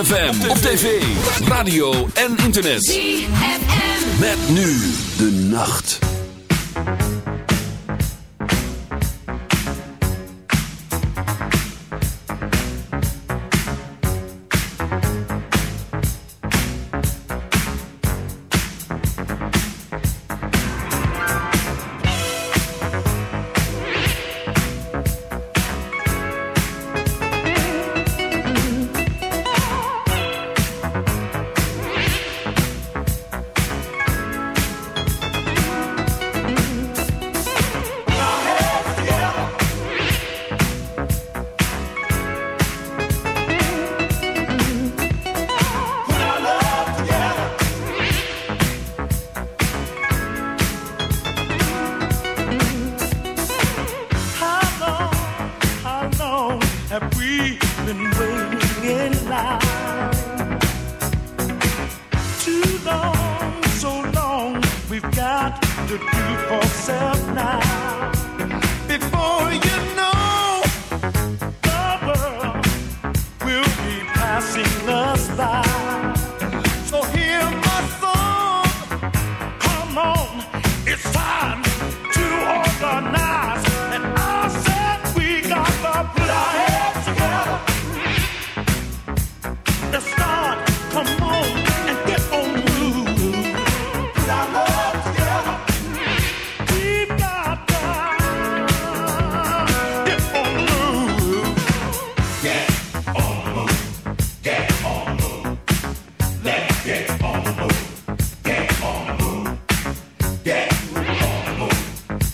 FM op tv, radio en internet. ZFM. Met nu de nacht.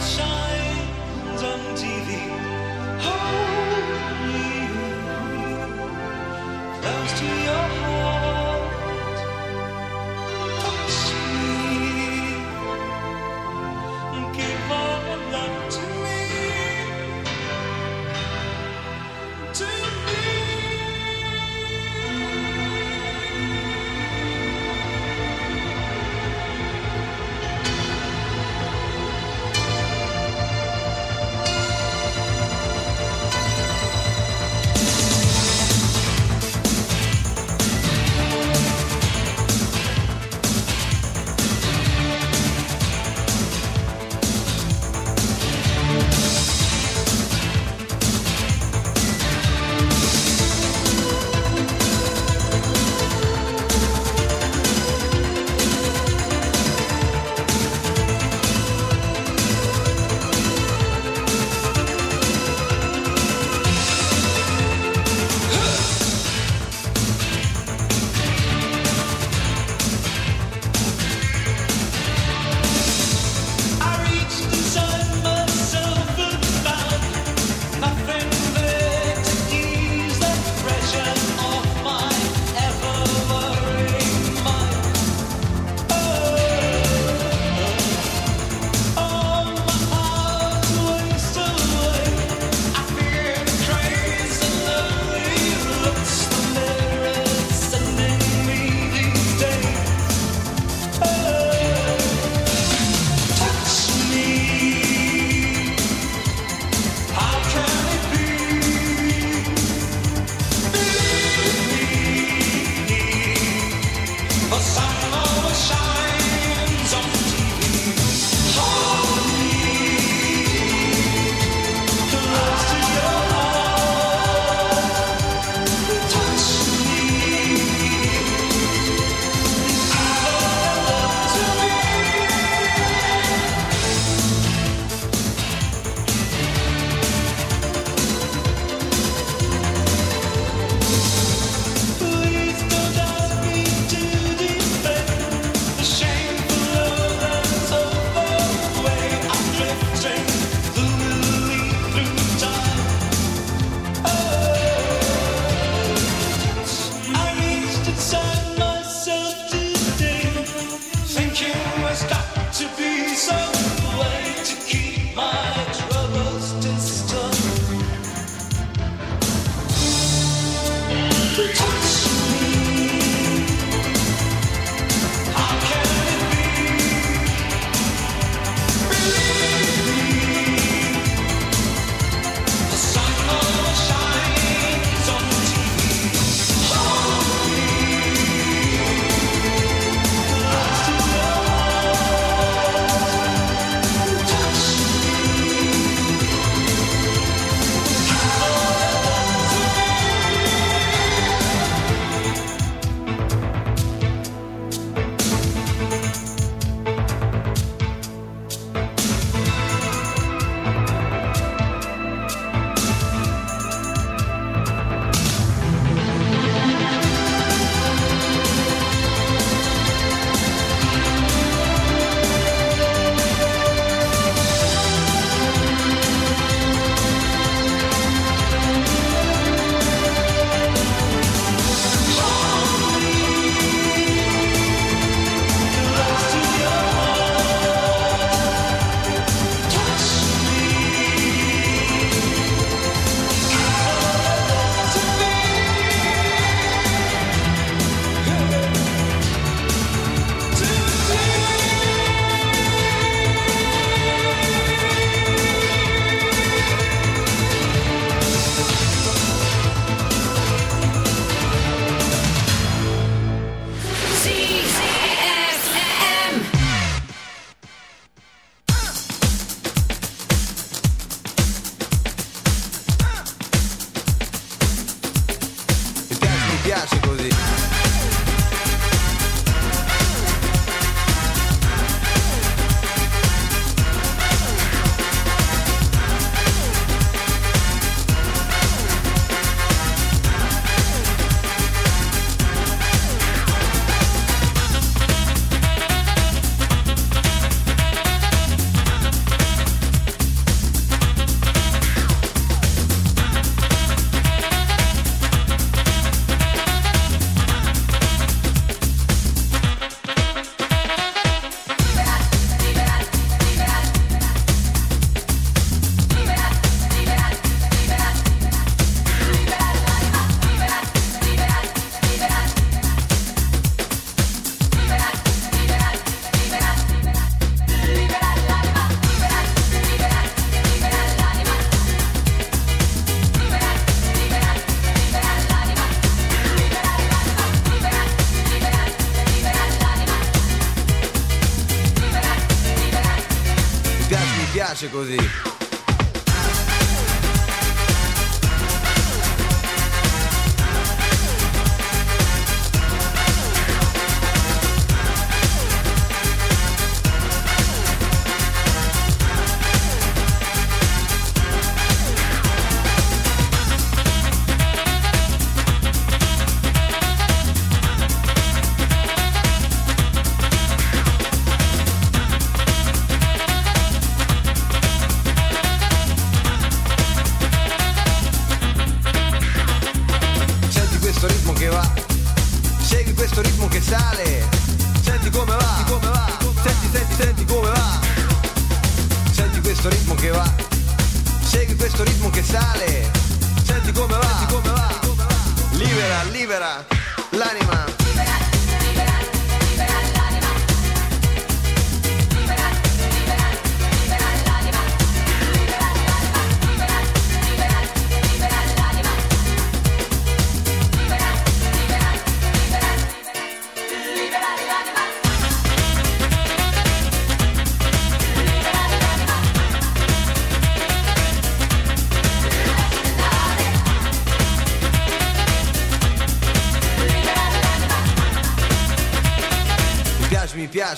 sunshine.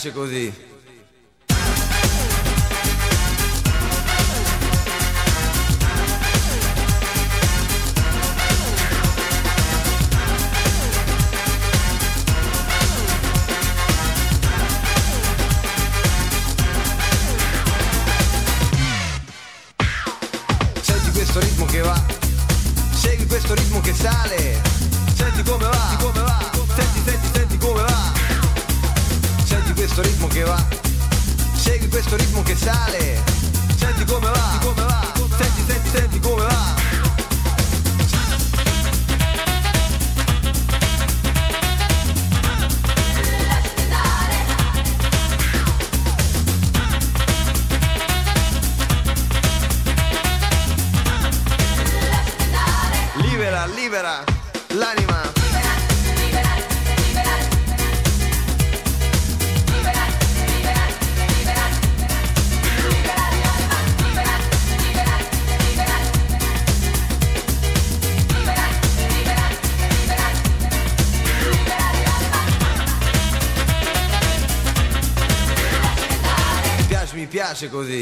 piace così. piace così.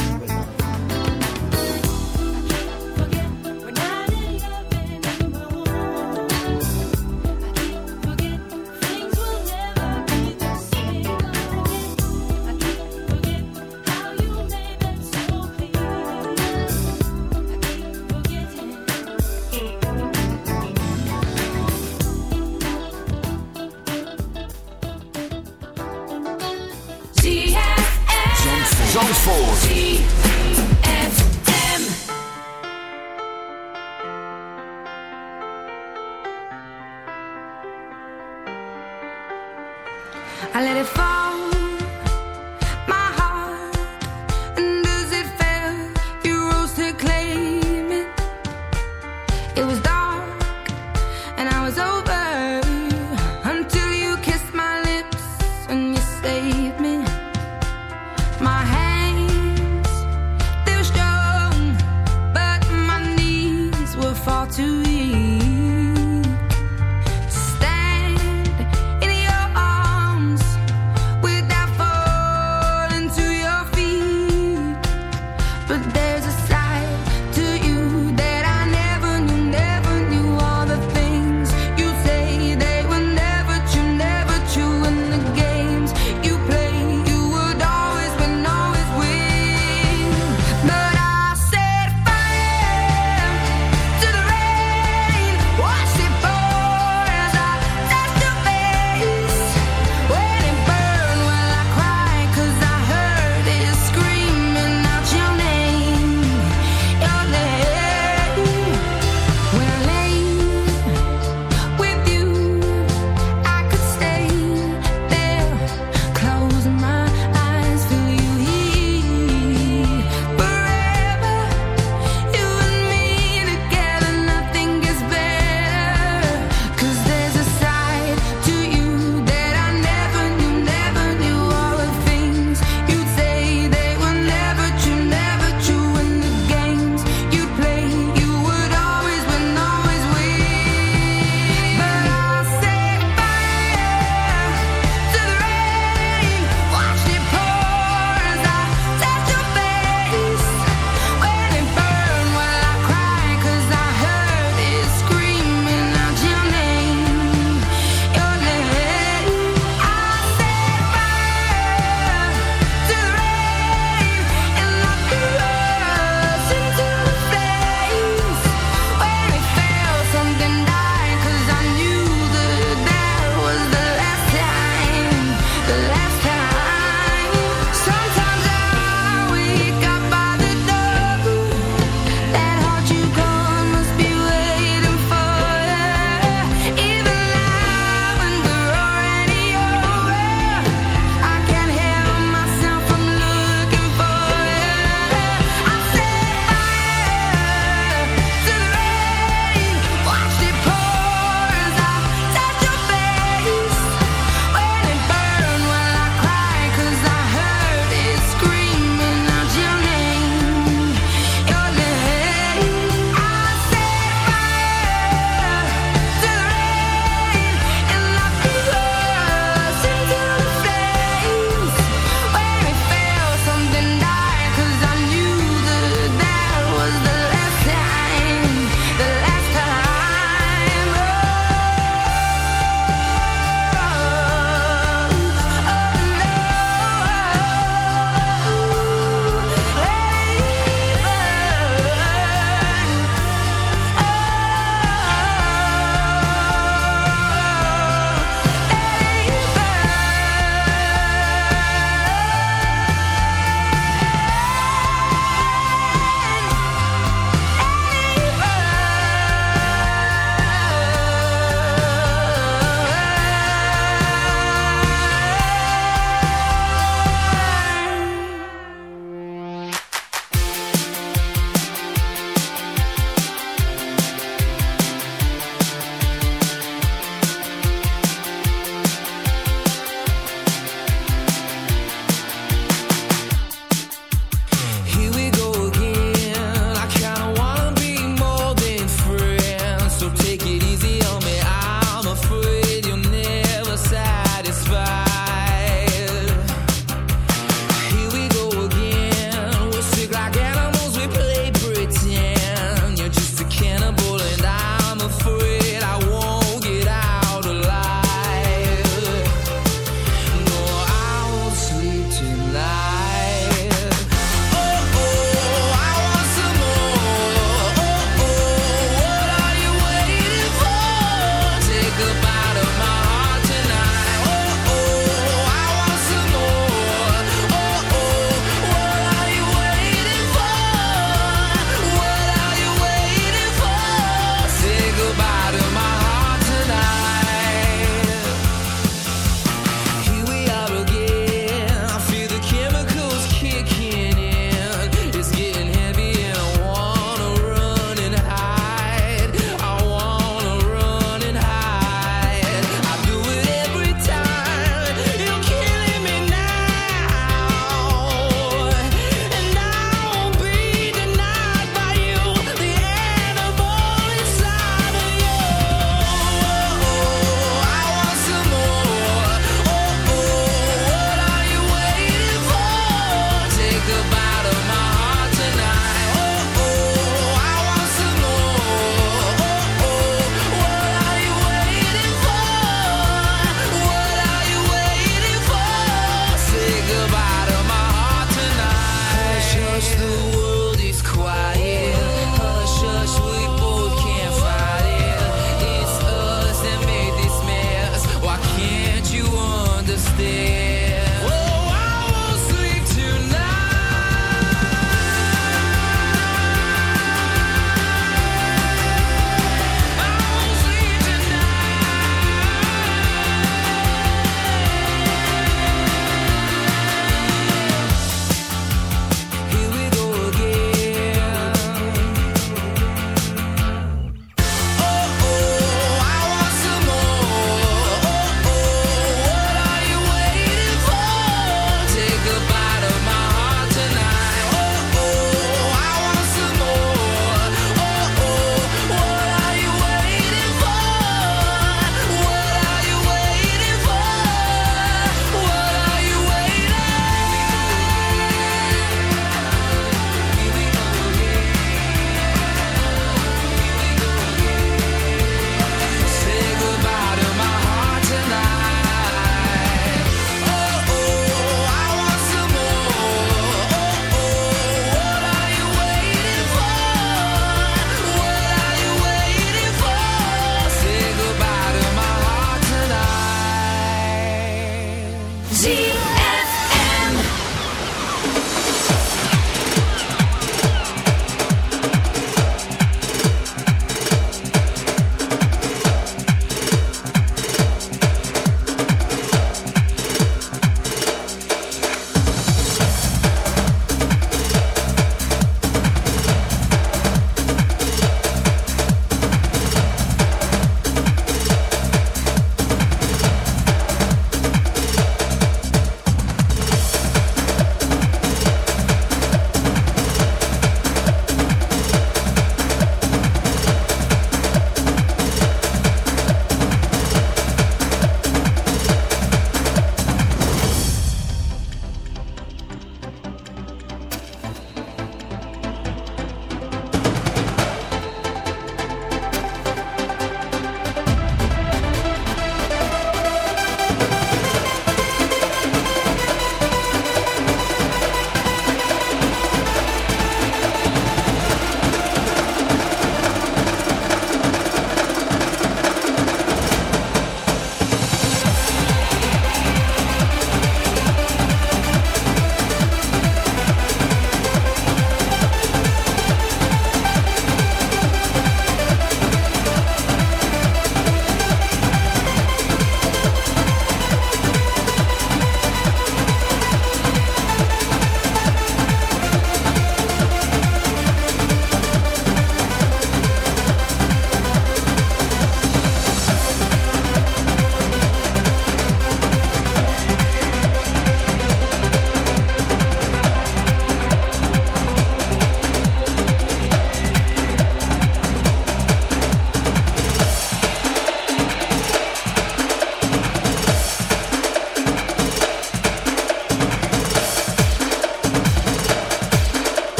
is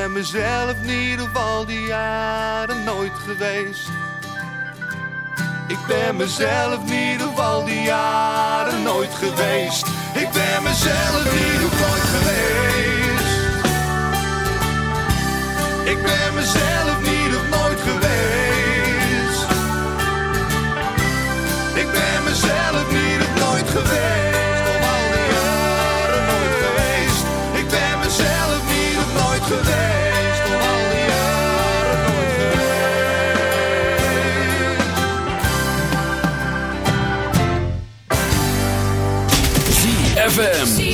Ben mezelf niet op al die jaren nooit geweest. Ik ben mezelf niet op al die jaren nooit geweest. Ik ben mezelf niet nooit geweest. Ik ben mezelf niet op nooit geweest. Ik ben mezelf niet op nooit geweest. Al die jaren geweest. Ik ben mezelf niet op nooit geweest. ZFM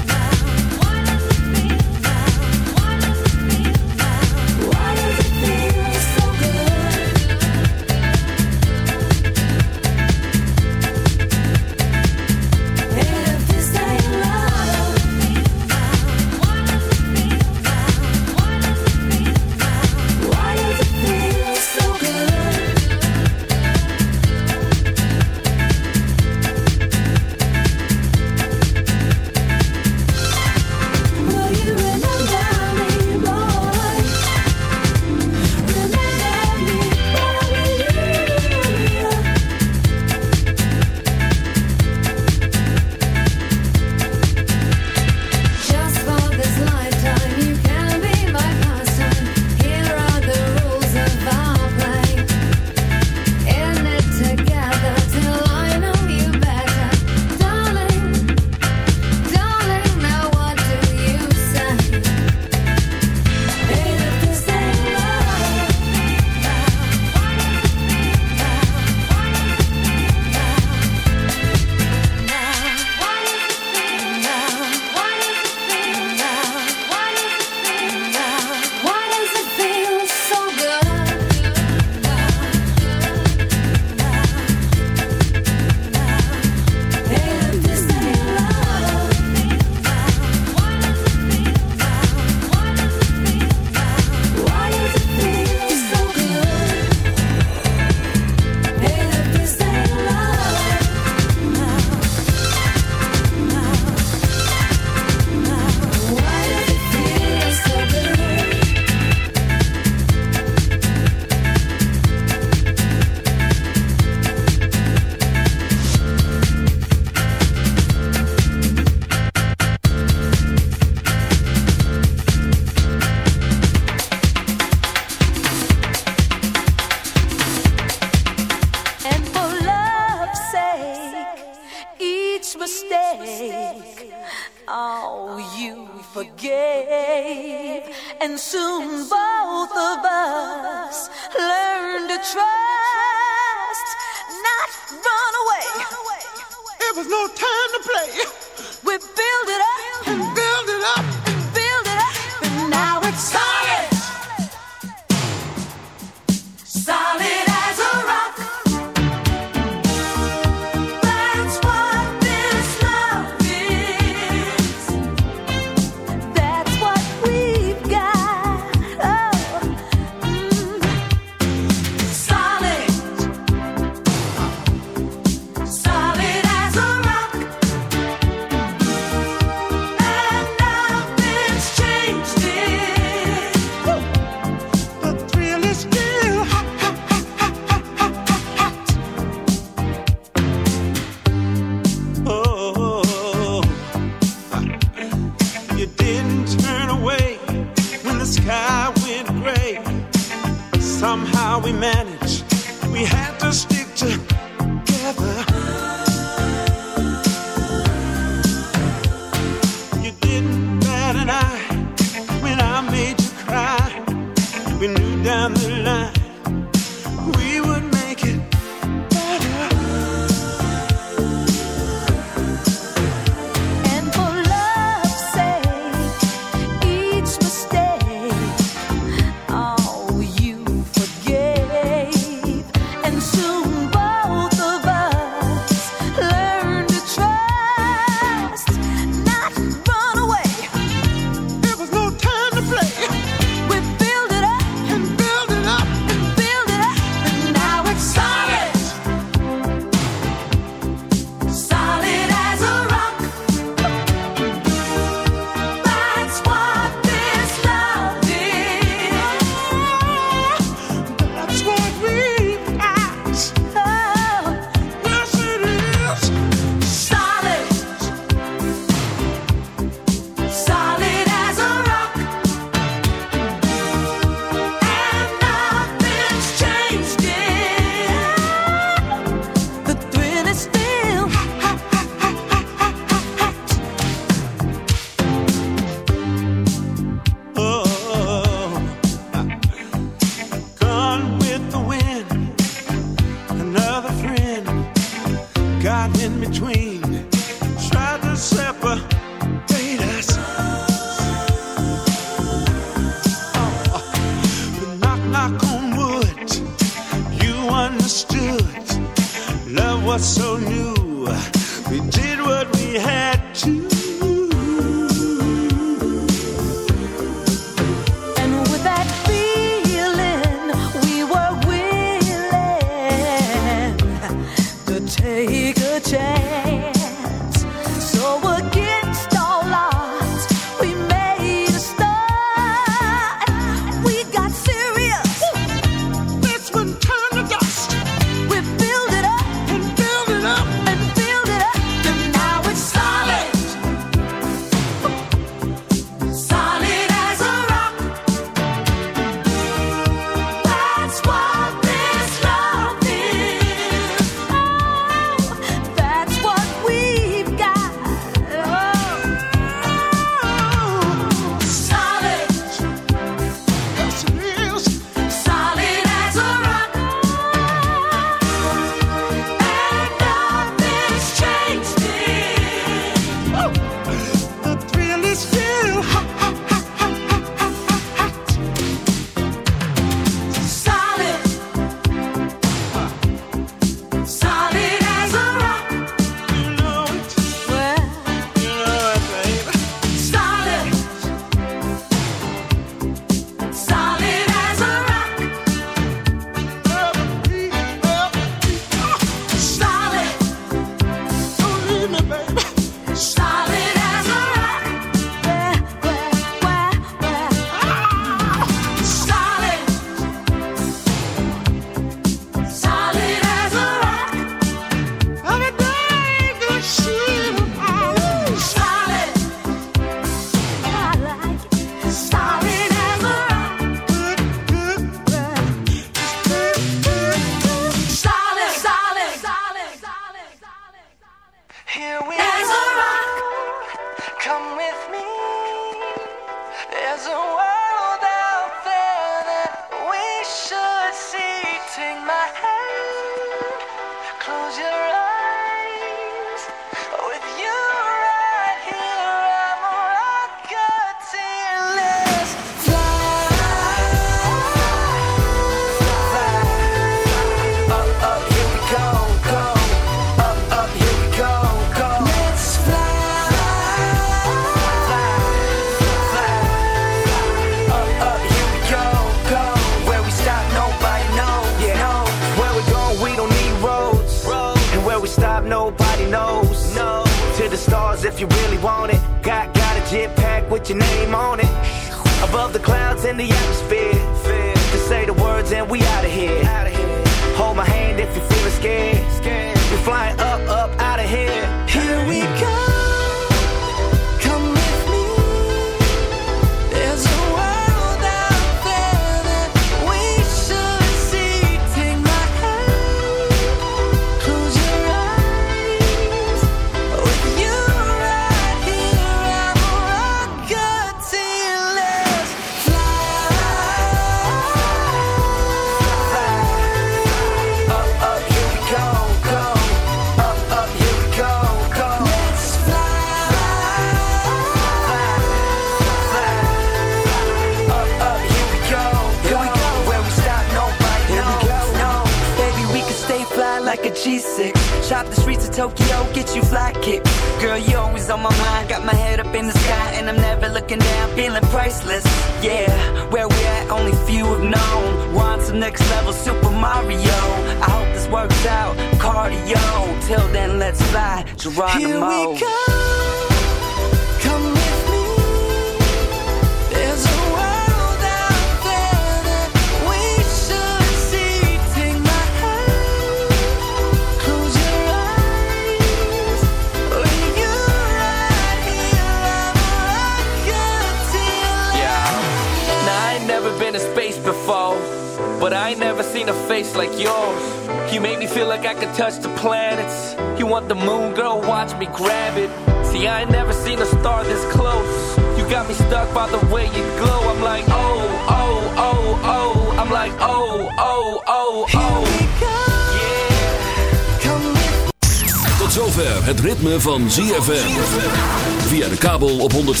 104.5.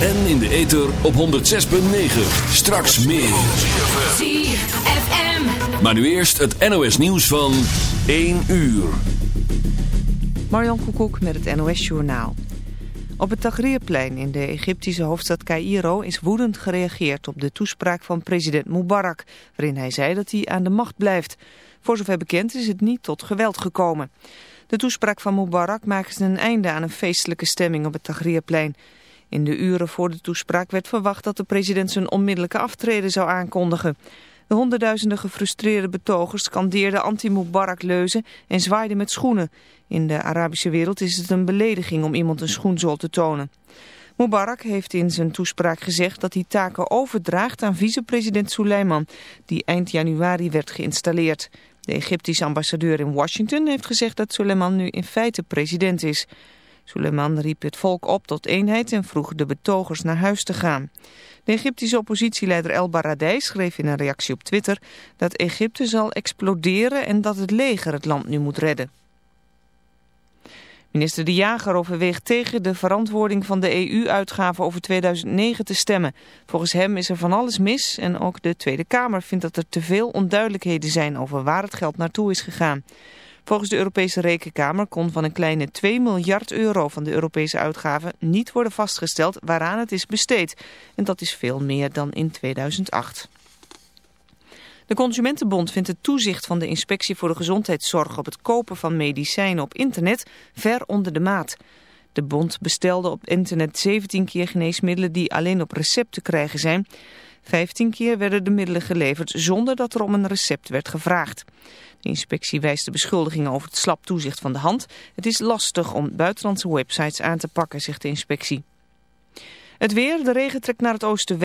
En in de ether op 106.9. Straks meer. ZFM. Maar nu eerst het NOS nieuws van 1 uur. Marjan Koekoek met het NOS-journaal. Op het Tahrirplein in de Egyptische hoofdstad Cairo is woedend gereageerd op de toespraak van president Mubarak, waarin hij zei dat hij aan de macht blijft. Voor zover bekend is het niet tot geweld gekomen. De toespraak van Mubarak maakte een einde aan een feestelijke stemming op het Tahrirplein. In de uren voor de toespraak werd verwacht dat de president zijn onmiddellijke aftreden zou aankondigen. De honderdduizenden gefrustreerde betogers scandeerden anti-Mubarak-leuzen en zwaaiden met schoenen. In de Arabische wereld is het een belediging om iemand een schoenzool te tonen. Mubarak heeft in zijn toespraak gezegd dat hij taken overdraagt aan vicepresident Suleiman, die eind januari werd geïnstalleerd. De Egyptische ambassadeur in Washington heeft gezegd dat Suleiman nu in feite president is. Suleiman riep het volk op tot eenheid en vroeg de betogers naar huis te gaan. De Egyptische oppositieleider El Baradei schreef in een reactie op Twitter dat Egypte zal exploderen en dat het leger het land nu moet redden. Minister De Jager overweegt tegen de verantwoording van de EU-uitgaven over 2009 te stemmen. Volgens hem is er van alles mis en ook de Tweede Kamer vindt dat er te veel onduidelijkheden zijn over waar het geld naartoe is gegaan. Volgens de Europese Rekenkamer kon van een kleine 2 miljard euro van de Europese uitgaven niet worden vastgesteld waaraan het is besteed. En dat is veel meer dan in 2008. De Consumentenbond vindt het toezicht van de Inspectie voor de Gezondheidszorg op het kopen van medicijnen op internet ver onder de maat. De bond bestelde op internet 17 keer geneesmiddelen die alleen op recept te krijgen zijn. 15 keer werden de middelen geleverd zonder dat er om een recept werd gevraagd. De inspectie wijst de beschuldigingen over het slap toezicht van de hand. Het is lastig om buitenlandse websites aan te pakken, zegt de inspectie. Het weer, de regen trekt naar het oosten.